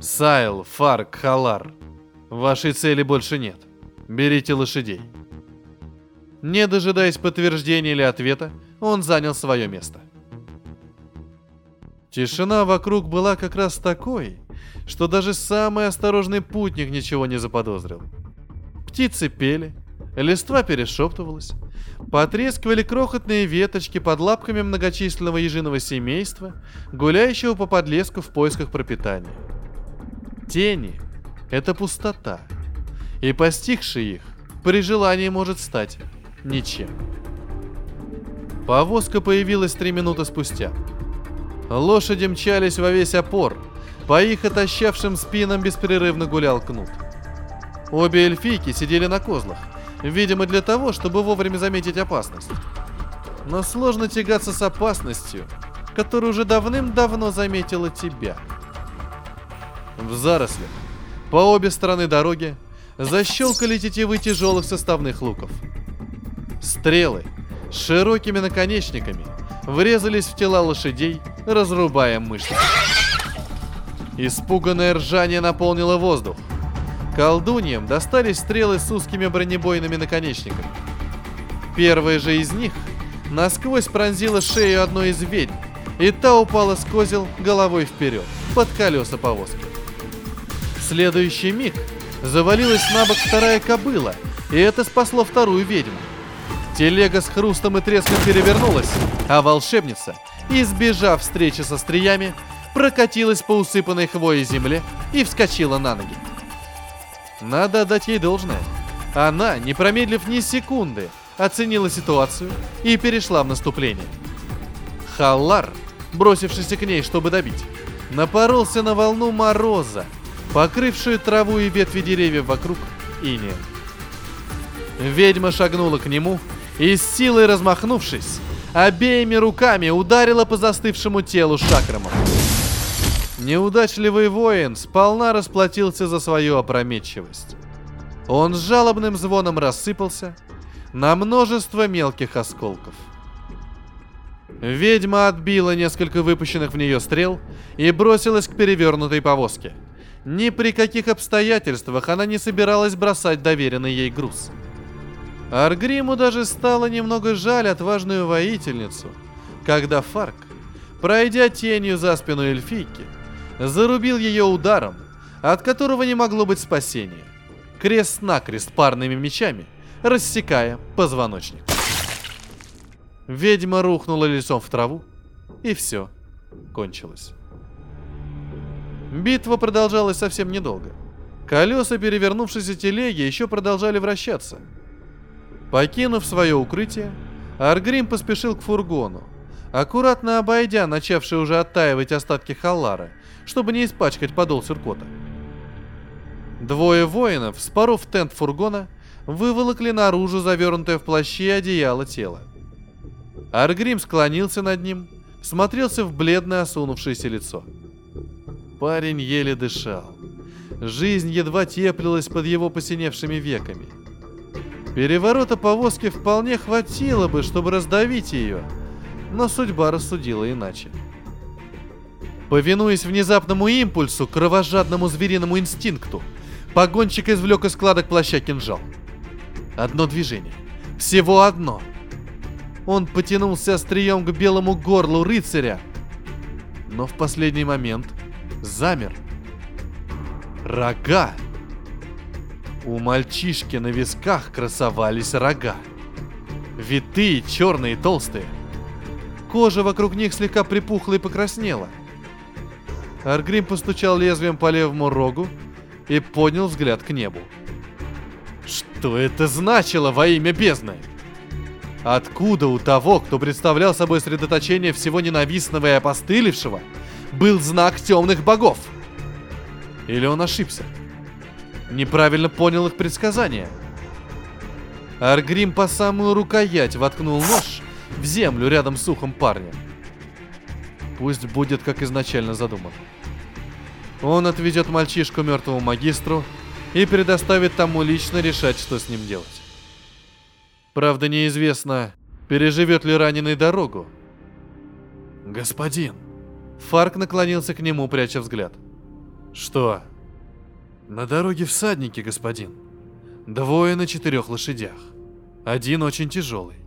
Сайл, Фарк, Халар. Вашей цели больше нет. Берите лошадей. Не дожидаясь подтверждения или ответа, он занял свое место. Тишина вокруг была как раз такой, что даже самый осторожный путник ничего не заподозрил. Птицы пели, листва перешептывалась, потрескивали крохотные веточки под лапками многочисленного ежиного семейства, гуляющего по подлеску в поисках пропитания. Тени — это пустота, и постигший их при желании может стать ничем. Повозка появилась три минуты спустя. Лошади мчались во весь опор, по их отощавшим спинам беспрерывно гулял кнут. Обе эльфийки сидели на козлах, видимо для того, чтобы вовремя заметить опасность. Но сложно тягаться с опасностью, которая уже давным-давно заметила тебя. В зарослях, по обе стороны дороги, защелкали тетивы тяжелых составных луков. Стрелы с широкими наконечниками врезались в тела лошадей, разрубая мышцы. Испуганное ржание наполнило воздух. Колдуньям достались стрелы с узкими бронебойными наконечниками. Первая же из них насквозь пронзила шею одной из ведьм, и та упала с козел головой вперед, под колеса повозки. Следующий миг завалилась на бок вторая кобыла, и это спасло вторую ведьму. Телега с хрустом и треском перевернулась, а волшебница, избежав встречи со стриями, прокатилась по усыпанной хвоей земле и вскочила на ноги. Надо отдать ей должное. Она, не промедлив ни секунды, оценила ситуацию и перешла в наступление. Халлар, бросившийся к ней, чтобы добить, напоролся на волну мороза, покрывшую траву и ветви деревьев вокруг инеем. Ведьма шагнула к нему и с силой размахнувшись, обеими руками ударила по застывшему телу Шакрамом. Неудачливый воин сполна расплатился за свою опрометчивость. Он с жалобным звоном рассыпался на множество мелких осколков. Ведьма отбила несколько выпущенных в нее стрел и бросилась к перевернутой повозке. Ни при каких обстоятельствах она не собиралась бросать доверенный ей груз. Аргриму даже стало немного жаль отважную воительницу, когда Фарк, пройдя тенью за спину эльфийки, зарубил ее ударом, от которого не могло быть спасения. Крест-накрест парными мечами, рассекая позвоночник. Ведьма рухнула лицом в траву, и все кончилось. Битва продолжалась совсем недолго. Колеса перевернувшейся телеги еще продолжали вращаться. Покинув свое укрытие, Аргрим поспешил к фургону, аккуратно обойдя начавшие уже оттаивать остатки халлара, чтобы не испачкать подол сюркота. Двое воинов, споров тент фургона, выволокли наружу завернутое в плащи и одеяло тело. Аргрим склонился над ним, смотрелся в бледное осунувшееся лицо. Парень еле дышал. Жизнь едва теплилась под его посиневшими веками. Переворота повозки вполне хватило бы, чтобы раздавить ее, но судьба рассудила иначе. Повинуясь внезапному импульсу, кровожадному звериному инстинкту, погонщик извлек из складок плаща кинжал. Одно движение. Всего одно. Он потянулся острием к белому горлу рыцаря, но в последний момент замер. Рога! У мальчишки на висках красовались рога. Витые, черные, толстые. Кожа вокруг них слегка припухла и покраснела – Аргрим постучал лезвием по левому рогу и поднял взгляд к небу. Что это значило во имя бездны? Откуда у того, кто представлял собой средоточение всего ненавистного и опостылевшего, был знак темных богов? Или он ошибся? Неправильно понял их предсказания. Аргрим по самую рукоять воткнул нож в землю рядом с ухом парня – Пусть будет, как изначально задумано. Он отведет мальчишку мертвому магистру и предоставит тому лично решать, что с ним делать. Правда, неизвестно, переживет ли раненый дорогу. «Господин!» Фарк наклонился к нему, пряча взгляд. Что? На дороге всадники, господин. Двое на четырех лошадях. Один очень тяжелый.